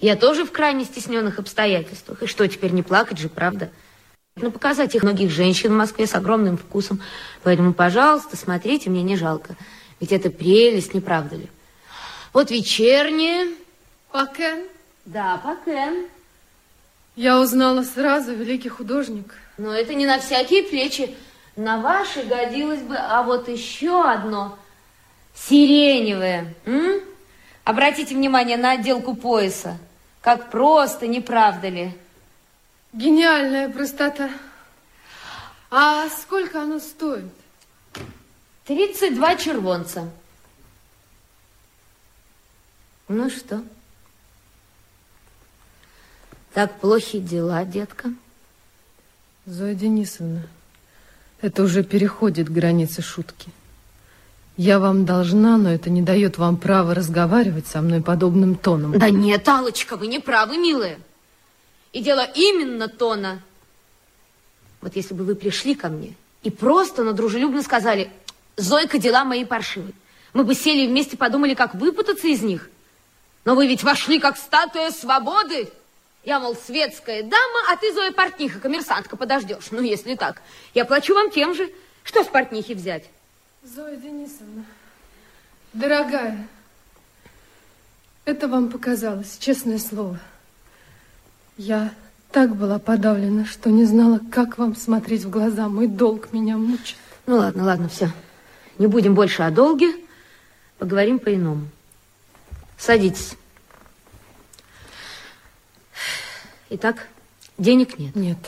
Я тоже в крайне стесненных обстоятельствах. И что, теперь не плакать же, правда? Ну, показать их многих женщин в Москве с огромным вкусом. Поэтому, пожалуйста, смотрите, мне не жалко. Ведь это прелесть, не правда ли? Вот вечернее. Пакен? Да, Пакен. Я узнала сразу, великий художник. Но это не на всякие плечи. На ваши годилось бы, а вот еще одно сиреневое. М? Обратите внимание на отделку пояса. Как просто, не правда ли? Гениальная простота. А сколько оно стоит? 32 червонца. Ну что? Так плохи дела, детка? Зоя Денисовна, это уже переходит границы шутки. Я вам должна, но это не дает вам права разговаривать со мной подобным тоном. Да нет, Алочка, вы не правы, милая. И дело именно тона. Вот если бы вы пришли ко мне и просто, но дружелюбно сказали, Зойка, дела мои паршивы. Мы бы сели вместе, подумали, как выпутаться из них. Но вы ведь вошли, как статуя свободы. Я, мол, светская дама, а ты, Зоя, портниха, коммерсантка, подождешь. Ну, если так, я плачу вам тем же. Что с портнихи взять? Зоя Денисовна, дорогая, это вам показалось, честное слово. Я так была подавлена, что не знала, как вам смотреть в глаза. Мой долг меня мучит. Ну, ладно, ладно, все. Не будем больше о долге. Поговорим по-иному. Садитесь. Итак, денег нет? Нет.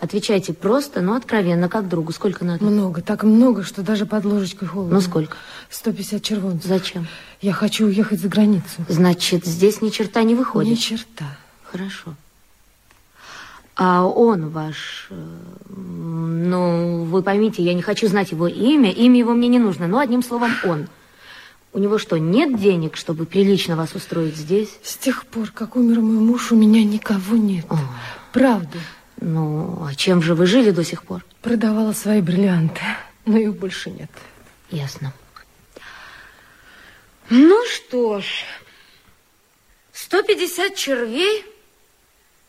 Отвечайте просто, но откровенно, как другу. Сколько надо? Много, так много, что даже под ложечкой холодно. Ну, сколько? 150 червонцев. Зачем? Я хочу уехать за границу. Значит, здесь ни черта не выходит? Ни черта. Хорошо. А он ваш, э, ну, вы поймите, я не хочу знать его имя, имя его мне не нужно, но одним словом он. У него что, нет денег, чтобы прилично вас устроить здесь? С тех пор, как умер мой муж, у меня никого нет. О. Правда. Ну, а чем же вы жили до сих пор? Продавала свои бриллианты, но их больше нет. Ясно. Ну что ж, 150 червей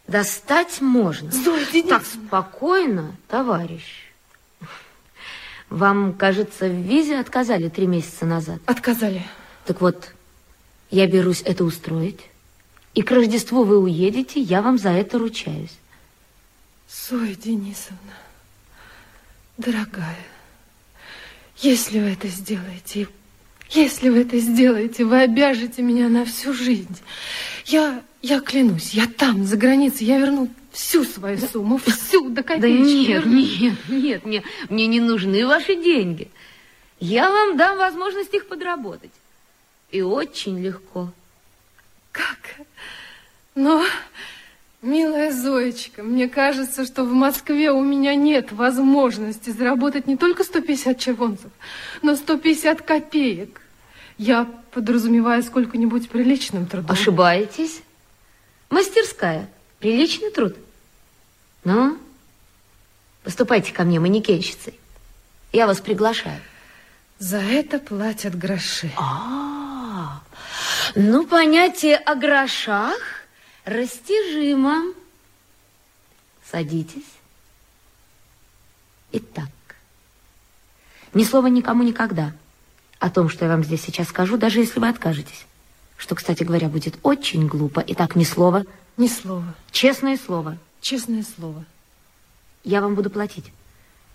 достать можно. Зоя Так, спокойно, товарищ. Вам, кажется, в визе отказали три месяца назад. Отказали. Так вот, я берусь это устроить. И к Рождеству вы уедете, я вам за это ручаюсь. Зоя Денисовна, дорогая, если вы это сделаете, если вы это сделаете, вы обяжете меня на всю жизнь. Я, я клянусь, я там, за границей, я верну всю свою сумму, всю до копеечки. Да нет, нет, нет, мне, мне не нужны ваши деньги. Я вам дам возможность их подработать. И очень легко. Как? Но, милая Зоечка, мне кажется, что в Москве у меня нет возможности заработать не только 150 червонцев, но 150 копеек. Я подразумеваю сколько-нибудь приличным трудом. Ошибаетесь. Мастерская. Приличный труд. Ну, поступайте ко мне манекенщицей. Я вас приглашаю. За это платят гроши. А, -а, -а. ну, понятие о грошах растяжимо. Садитесь. Итак, ни слова никому никогда о том, что я вам здесь сейчас скажу, даже если вы откажетесь. Что, кстати говоря, будет очень глупо. Итак, ни слова. Ни слова. Честное слово. Честное слово. Я вам буду платить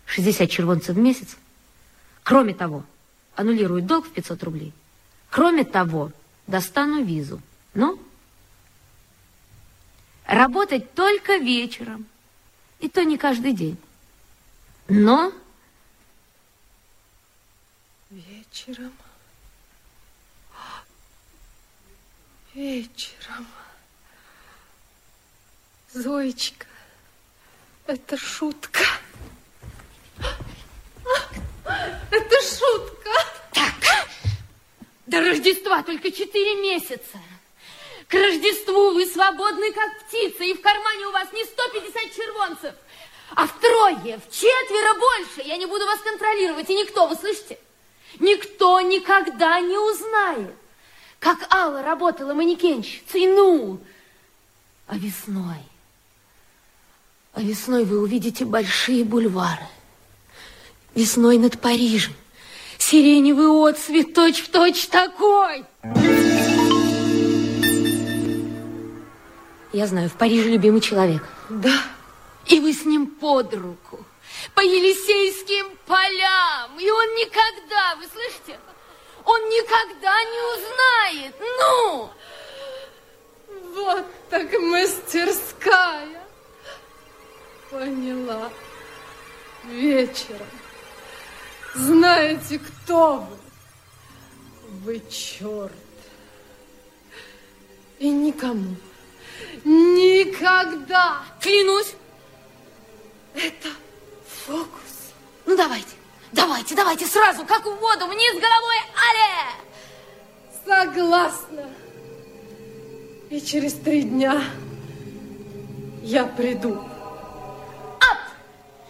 60 червонцев в месяц. Кроме того, аннулирую долг в 500 рублей. Кроме того, достану визу. Ну, работать только вечером. И то не каждый день. Но... Вечером. Вечером. Зоечка, это шутка. Это шутка. Так, до Рождества только четыре месяца. К Рождеству вы свободны, как птица, и в кармане у вас не 150 червонцев, а втрое, в четверо больше. Я не буду вас контролировать, и никто, вы слышите? Никто никогда не узнает, как Алла работала манекенщицей. Ну, А весной, а весной вы увидите большие бульвары. Весной над Парижем сиреневый отцвет точь-в-точь такой. Я знаю, в Париже любимый человек. Да. И вы с ним под руку, по Елисейским полям. И он никогда, вы слышите, он никогда не узнает. Ну! Вот так мастерская. Поняла. Вечером. Знаете, кто вы? Вы черт. И никому, никогда, Клянусь. это фокус. Ну, давайте, давайте, давайте сразу, как в воду, вниз головой, але! Согласна. И через три дня я приду.